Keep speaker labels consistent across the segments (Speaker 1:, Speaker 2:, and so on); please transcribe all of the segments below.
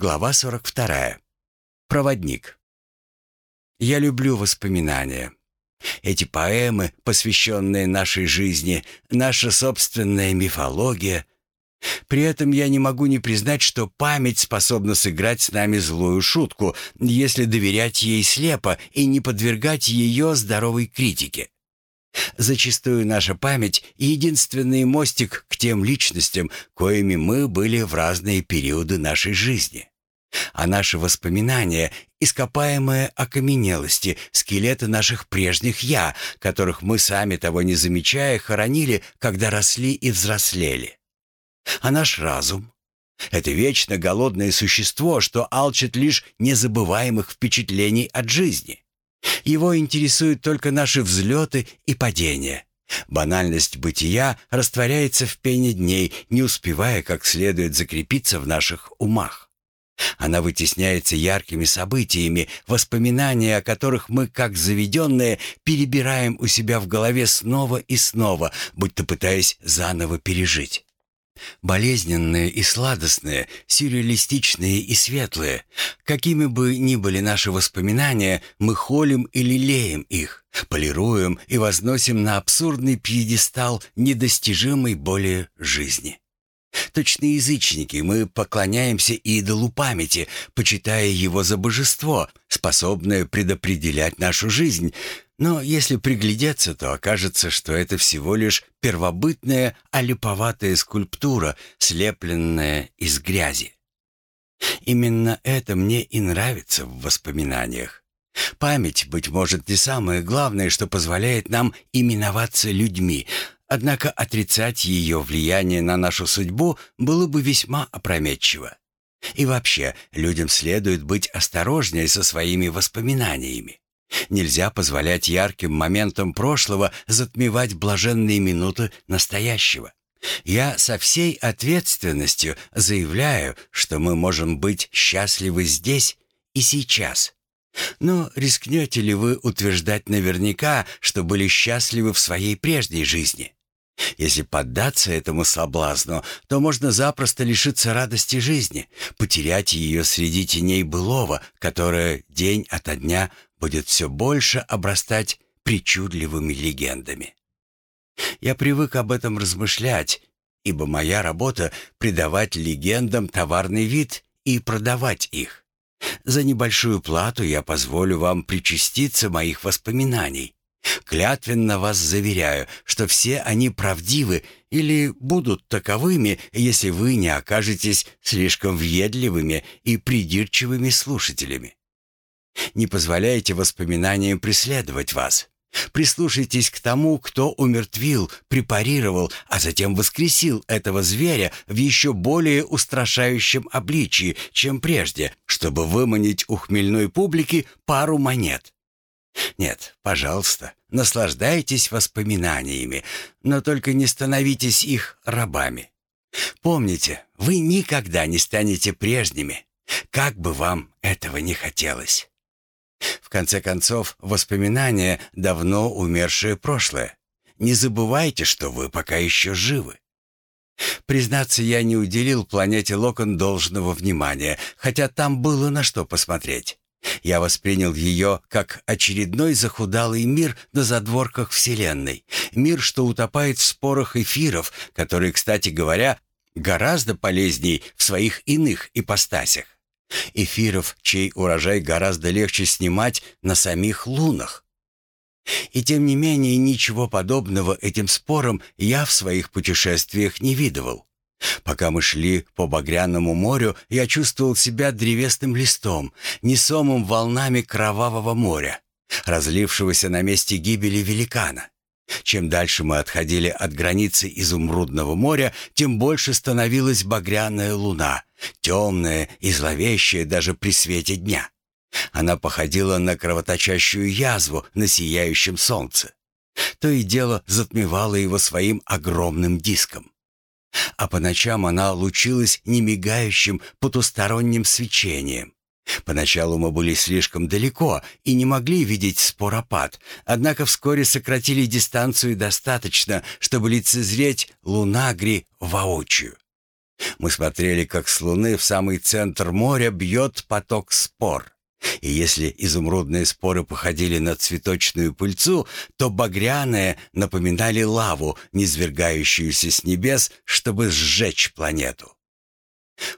Speaker 1: Глава 42. Проводник. Я люблю воспоминания. Эти поэмы, посвященные нашей жизни, наша собственная мифология. При этом я не могу не признать, что память способна сыграть с нами злую шутку, если доверять ей слепо и не подвергать ее здоровой критике. Зачастую наша память — единственный мостик к тем личностям, коими мы были в разные периоды нашей жизни. А наши воспоминания — ископаемые окаменелости, скелеты наших прежних «я», которых мы сами того не замечая хоронили, когда росли и взрослели. А наш разум — это вечно голодное существо, что алчит лишь незабываемых впечатлений от жизни. Его интересуют только наши взлеты и падения. Банальность бытия растворяется в пене дней, не успевая как следует закрепиться в наших умах. Она вытесняется яркими событиями, воспоминания о которых мы, как заведенные, перебираем у себя в голове снова и снова, будто пытаясь заново пережить. Болезненные и сладостные, сюрреалистичные и светлые, какими бы ни были наши воспоминания, мы холим и лелеем их, полируем и возносим на абсурдный пьедестал недостижимой более жизни. Точно язычники, мы поклоняемся идолу памяти, почитая его за божество, способное предопределять нашу жизнь. Но если приглядеться, то окажется, что это всего лишь первобытная, олиповатая скульптура, слепленная из грязи. Именно это мне и нравится в воспоминаниях. Память, быть может, не самое главное, что позволяет нам именоваться людьми — Однако отрицать ее влияние на нашу судьбу было бы весьма опрометчиво. И вообще, людям следует быть осторожнее со своими воспоминаниями. Нельзя позволять ярким моментам прошлого затмевать блаженные минуты настоящего. Я со всей ответственностью заявляю, что мы можем быть счастливы здесь и сейчас. Но рискнете ли вы утверждать наверняка, что были счастливы в своей прежней жизни? Если поддаться этому соблазну, то можно запросто лишиться радости жизни, потерять ее среди теней былого, которая день ото дня будет все больше обрастать причудливыми легендами. Я привык об этом размышлять, ибо моя работа — придавать легендам товарный вид и продавать их. За небольшую плату я позволю вам причаститься моих воспоминаний, Клятвенно вас заверяю, что все они правдивы или будут таковыми, если вы не окажетесь слишком въедливыми и придирчивыми слушателями. Не позволяйте воспоминаниям преследовать вас. Прислушайтесь к тому, кто умертвил, препарировал, а затем воскресил этого зверя в еще более устрашающем обличии, чем прежде, чтобы выманить у хмельной публики пару монет. Нет, пожалуйста, наслаждайтесь воспоминаниями, но только не становитесь их рабами. Помните, вы никогда не станете прежними, как бы вам этого не хотелось. В конце концов, воспоминания — давно умершее прошлое. Не забывайте, что вы пока еще живы. Признаться, я не уделил планете Локон должного внимания, хотя там было на что посмотреть. Я воспринял ее как очередной захудалый мир на задворках Вселенной. Мир, что утопает в спорах эфиров, которые, кстати говоря, гораздо полезней в своих иных ипостасях. Эфиров, чей урожай гораздо легче снимать на самих лунах. И тем не менее ничего подобного этим спорам я в своих путешествиях не видывал. Пока мы шли по багряному морю, я чувствовал себя древесным листом, несомым волнами кровавого моря, разлившегося на месте гибели великана. Чем дальше мы отходили от границы изумрудного моря, тем больше становилась багряная луна, темная и зловещая даже при свете дня. Она походила на кровоточащую язву на сияющем солнце. То и дело затмевало его своим огромным диском а по ночам она лучилась немигающим потусторонним свечением. Поначалу мы были слишком далеко и не могли видеть споропад, однако вскоре сократили дистанцию достаточно, чтобы лицезреть Лунагри воочию. Мы смотрели, как с луны в самый центр моря бьет поток спор. И если изумрудные споры походили на цветочную пыльцу, то багряные напоминали лаву, низвергающуюся с небес, чтобы сжечь планету.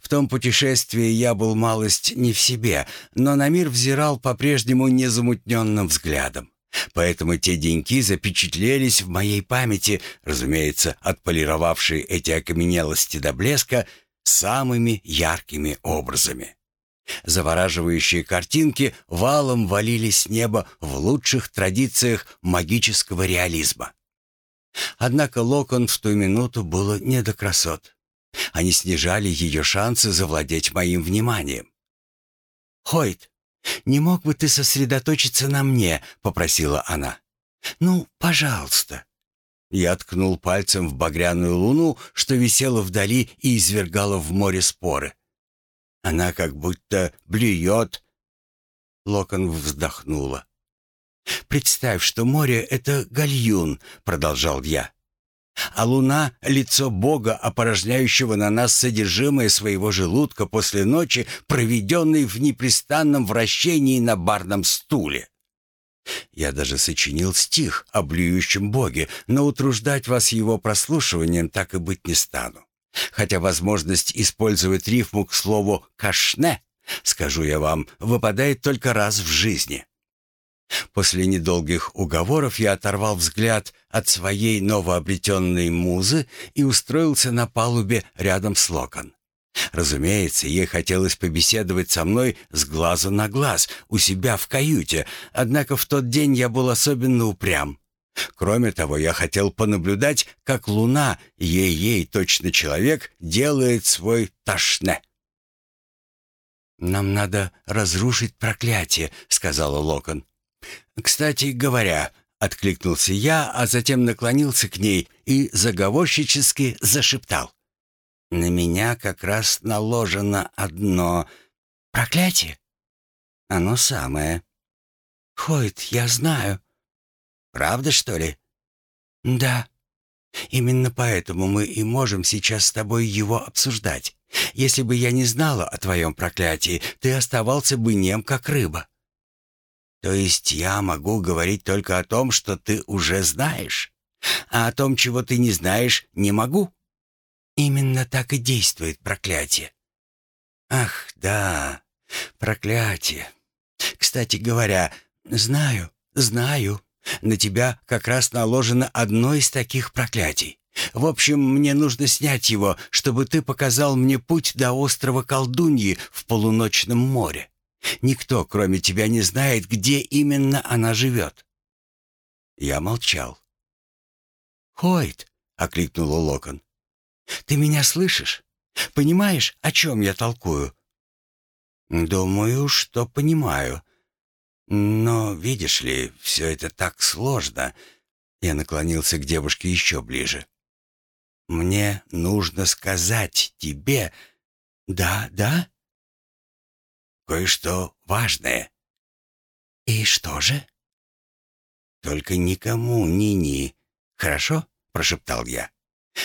Speaker 1: В том путешествии я был малость не в себе, но на мир взирал по-прежнему незамутненным взглядом. Поэтому те деньки запечатлелись в моей памяти, разумеется, отполировавшие эти окаменелости до блеска самыми яркими образами. Завораживающие картинки валом валились с неба в лучших традициях магического реализма. Однако Локон в ту минуту было не до красот. Они снижали ее шансы завладеть моим вниманием. «Хойт, не мог бы ты сосредоточиться на мне?» — попросила она. «Ну, пожалуйста». Я ткнул пальцем в багряную луну, что висела вдали и извергала в море споры. Она как будто блюет. Локон вздохнула. «Представь, что море — это гальюн», — продолжал я. «А луна — лицо Бога, опорожняющего на нас содержимое своего желудка после ночи, проведенной в непрестанном вращении на барном стуле». Я даже сочинил стих о блюющем Боге, но утруждать вас его прослушиванием так и быть не стану. Хотя возможность использовать рифму к слову «кашне», скажу я вам, выпадает только раз в жизни. После недолгих уговоров я оторвал взгляд от своей новообретенной музы и устроился на палубе рядом с Локон. Разумеется, ей хотелось побеседовать со мной с глазу на глаз у себя в каюте, однако в тот день я был особенно упрям. Кроме того, я хотел понаблюдать, как луна, ей-ей точно человек, делает свой ташне. «Нам надо разрушить проклятие», — сказала Локон. «Кстати говоря», — откликнулся я, а затем наклонился к ней и заговорщически зашептал. «На меня как раз наложено одно проклятие. Оно самое». «Хойт, я знаю», Правда, что ли?» «Да. Именно поэтому мы и можем сейчас с тобой его обсуждать. Если бы я не знала о твоем проклятии, ты оставался бы нем, как рыба». «То есть я могу говорить только о том, что ты уже знаешь, а о том, чего ты не знаешь, не могу?» «Именно так и действует проклятие». «Ах, да, проклятие. Кстати говоря, знаю, знаю». На тебя как раз наложено одно из таких проклятий. В общем, мне нужно снять его, чтобы ты показал мне путь до острова Колдуньи в полуночном море. Никто, кроме тебя, не знает, где именно она живет». Я молчал. «Хойт!» — окликнула Локон. «Ты меня слышишь? Понимаешь, о чем я толкую?» «Думаю, что понимаю», но, видишь ли, все это так сложно. Я наклонился к девушке еще ближе. Мне нужно сказать тебе... Да, да? Кое-что важное. И что же? Только никому, ни-ни. Хорошо? Прошептал я.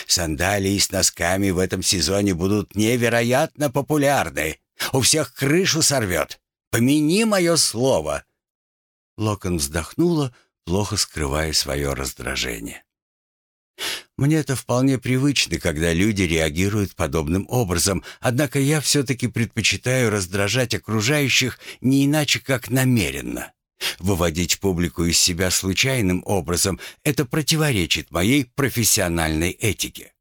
Speaker 1: Сандалии с носками в этом сезоне будут невероятно популярны. У всех крышу сорвет. Помяни мое слово. Локон вздохнула, плохо скрывая свое раздражение. Мне это вполне привычно, когда люди реагируют подобным образом, однако я все-таки предпочитаю раздражать окружающих не иначе, как намеренно. Выводить публику из себя случайным образом – это противоречит моей профессиональной этике.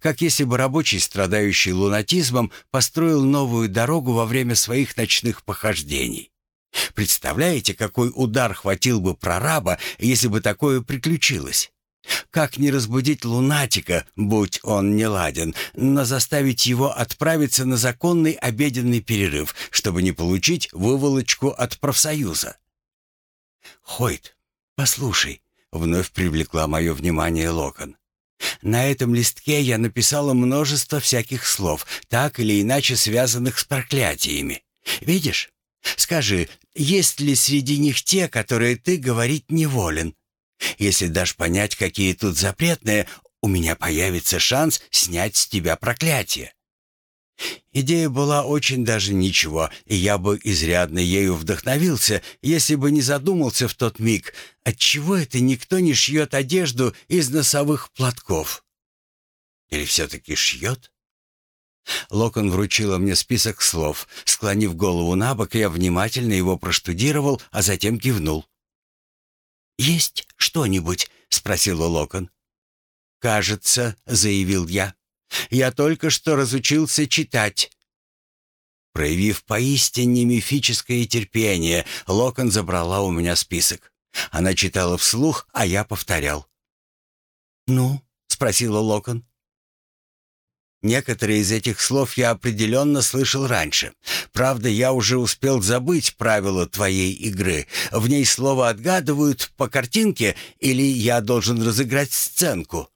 Speaker 1: Как если бы рабочий, страдающий лунатизмом, построил новую дорогу во время своих ночных похождений. Представляете, какой удар хватил бы прораба, если бы такое приключилось? Как не разбудить лунатика, будь он не ладен, но заставить его отправиться на законный обеденный перерыв, чтобы не получить выволочку от профсоюза? «Хойт, послушай», — вновь привлекла мое внимание Локон. «На этом листке я написала множество всяких слов, так или иначе связанных с проклятиями. Видишь? Скажи, есть ли среди них те, которые ты говорить не волен? Если дашь понять, какие тут запретные, у меня появится шанс снять с тебя проклятие. Идея была очень даже ничего, и я бы изрядно ею вдохновился, если бы не задумался в тот миг, отчего это никто не шьет одежду из носовых платков. Или все-таки шьет? Локон вручила мне список слов. Склонив голову на бок, я внимательно его проштудировал, а затем кивнул. «Есть что-нибудь?» — спросила Локон. «Кажется», — заявил я. «Я только что разучился читать». Проявив поистине мифическое терпение, Локон забрала у меня список. Она читала вслух, а я повторял. «Ну?» — спросила Локон. Некоторые из этих слов я определенно слышал раньше. Правда, я уже успел забыть правила твоей игры. В ней слово отгадывают по картинке или я должен разыграть сценку?»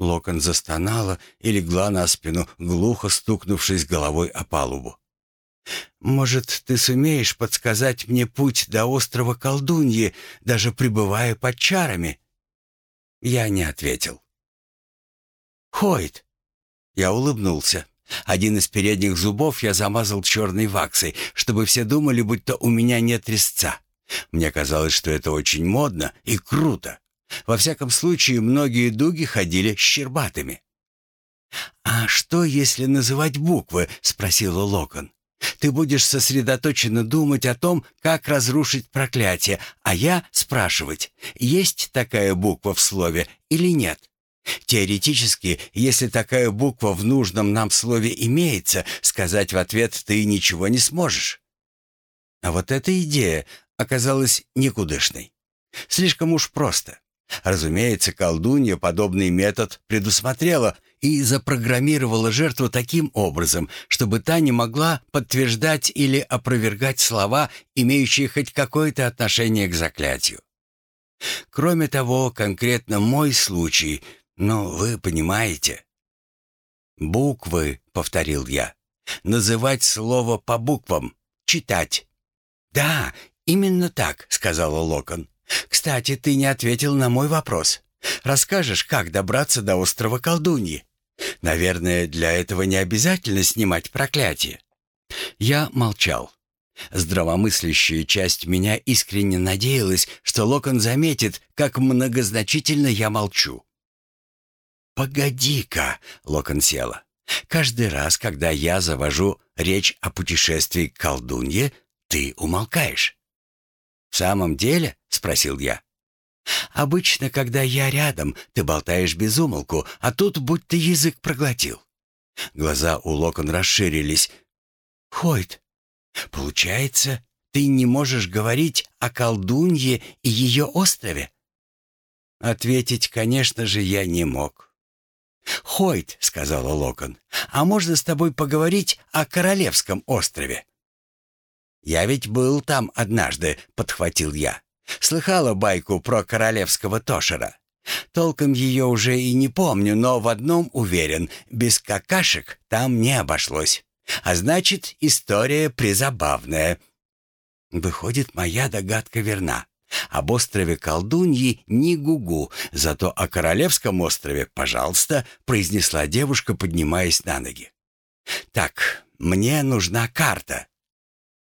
Speaker 1: Локон застонала и легла на спину, глухо стукнувшись головой о палубу. «Может, ты сумеешь подсказать мне путь до острова Колдуньи, даже пребывая под чарами?» Я не ответил. «Хойт!» Я улыбнулся. Один из передних зубов я замазал черной ваксой, чтобы все думали, будто у меня нет резца. Мне казалось, что это очень модно и круто. Во всяком случае, многие дуги ходили щербатыми. «А что, если называть буквы?» — спросила Локон. «Ты будешь сосредоточенно думать о том, как разрушить проклятие, а я спрашивать, есть такая буква в слове или нет?» Теоретически, если такая буква в нужном нам слове имеется, сказать в ответ ты ничего не сможешь. А вот эта идея оказалась никудышной. Слишком уж просто. Разумеется, колдунья подобный метод предусмотрела и запрограммировала жертву таким образом, чтобы та не могла подтверждать или опровергать слова, имеющие хоть какое-то отношение к заклятию. Кроме того, конкретно мой случай «Ну, вы понимаете». «Буквы», — повторил я. «Называть слово по буквам. Читать». «Да, именно так», — сказала Локон. «Кстати, ты не ответил на мой вопрос. Расскажешь, как добраться до острова Колдуньи? Наверное, для этого не обязательно снимать проклятие». Я молчал. Здравомыслящая часть меня искренне надеялась, что Локон заметит, как многозначительно я молчу. «Погоди-ка!» — Локон села. «Каждый раз, когда я завожу речь о путешествии к колдунье, ты умолкаешь». «В самом деле?» — спросил я. «Обычно, когда я рядом, ты болтаешь без умолку, а тут будто язык проглотил». Глаза у Локон расширились. «Хойт, получается, ты не можешь говорить о колдунье и ее острове?» Ответить, конечно же, я не мог. «Хойт», — сказала Локон, — «а можно с тобой поговорить о Королевском острове?» «Я ведь был там однажды», — подхватил я. «Слыхала байку про королевского Тошера. Толком ее уже и не помню, но в одном уверен, без какашек там не обошлось. А значит, история призабавная». Выходит, моя догадка верна. Об острове Колдуньи ни гугу, зато о Королевском острове, пожалуйста, произнесла девушка, поднимаясь на ноги. Так, мне нужна карта.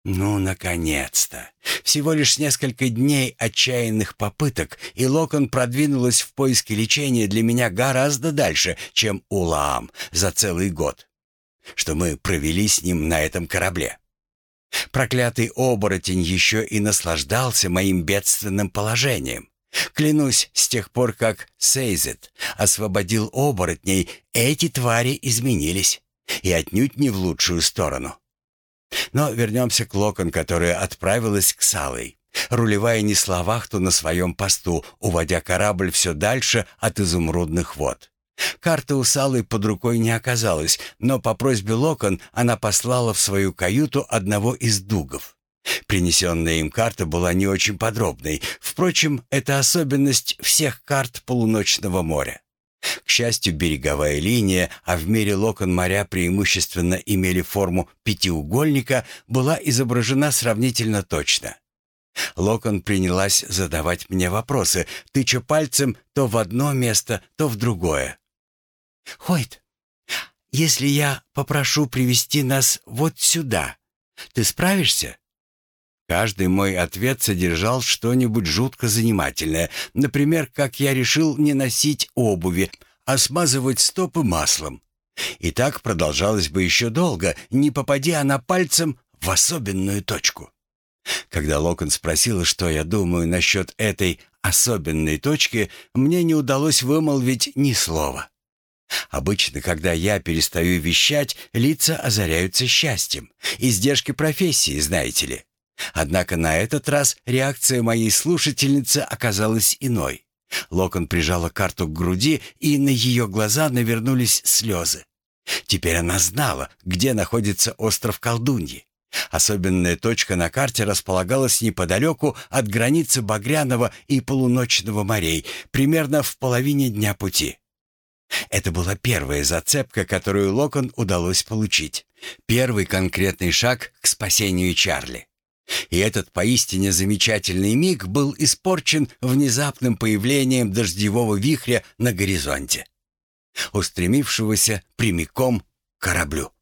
Speaker 1: Ну, наконец-то. Всего лишь несколько дней отчаянных попыток, и Локон продвинулась в поиске лечения для меня гораздо дальше, чем Улаам за целый год, что мы провели с ним на этом корабле. Проклятый оборотень еще и наслаждался моим бедственным положением. Клянусь, с тех пор, как Сейзет освободил оборотней, эти твари изменились. И отнюдь не в лучшую сторону. Но вернемся к Локон, которая отправилась к Салой. Рулевая несла вахту на своем посту, уводя корабль все дальше от изумрудных вод. Карты у Салы под рукой не оказалось, но по просьбе Локон она послала в свою каюту одного из дугов. Принесенная им карта была не очень подробной. Впрочем, это особенность всех карт полуночного моря. К счастью, береговая линия, а в мире локон моря преимущественно имели форму пятиугольника, была изображена сравнительно точно. Локон принялась задавать мне вопросы, тыча пальцем то в одно место, то в другое. «Хойт, если я попрошу привести нас вот сюда, ты справишься?» Каждый мой ответ содержал что-нибудь жутко занимательное. Например, как я решил не носить обуви, а смазывать стопы маслом. И так продолжалось бы еще долго, не попадя она пальцем в особенную точку. Когда Локон спросила, что я думаю насчет этой особенной точки, мне не удалось вымолвить ни слова. Обычно, когда я перестаю вещать, лица озаряются счастьем. Издержки профессии, знаете ли. Однако на этот раз реакция моей слушательницы оказалась иной. Локон прижала карту к груди, и на ее глаза навернулись слезы. Теперь она знала, где находится остров Колдуньи. Особенная точка на карте располагалась неподалеку от границы Багряного и Полуночного морей, примерно в половине дня пути. Это была первая зацепка, которую Локон удалось получить. Первый конкретный шаг к спасению Чарли. И этот поистине замечательный миг был испорчен внезапным появлением дождевого вихря на горизонте, устремившегося прямиком к кораблю.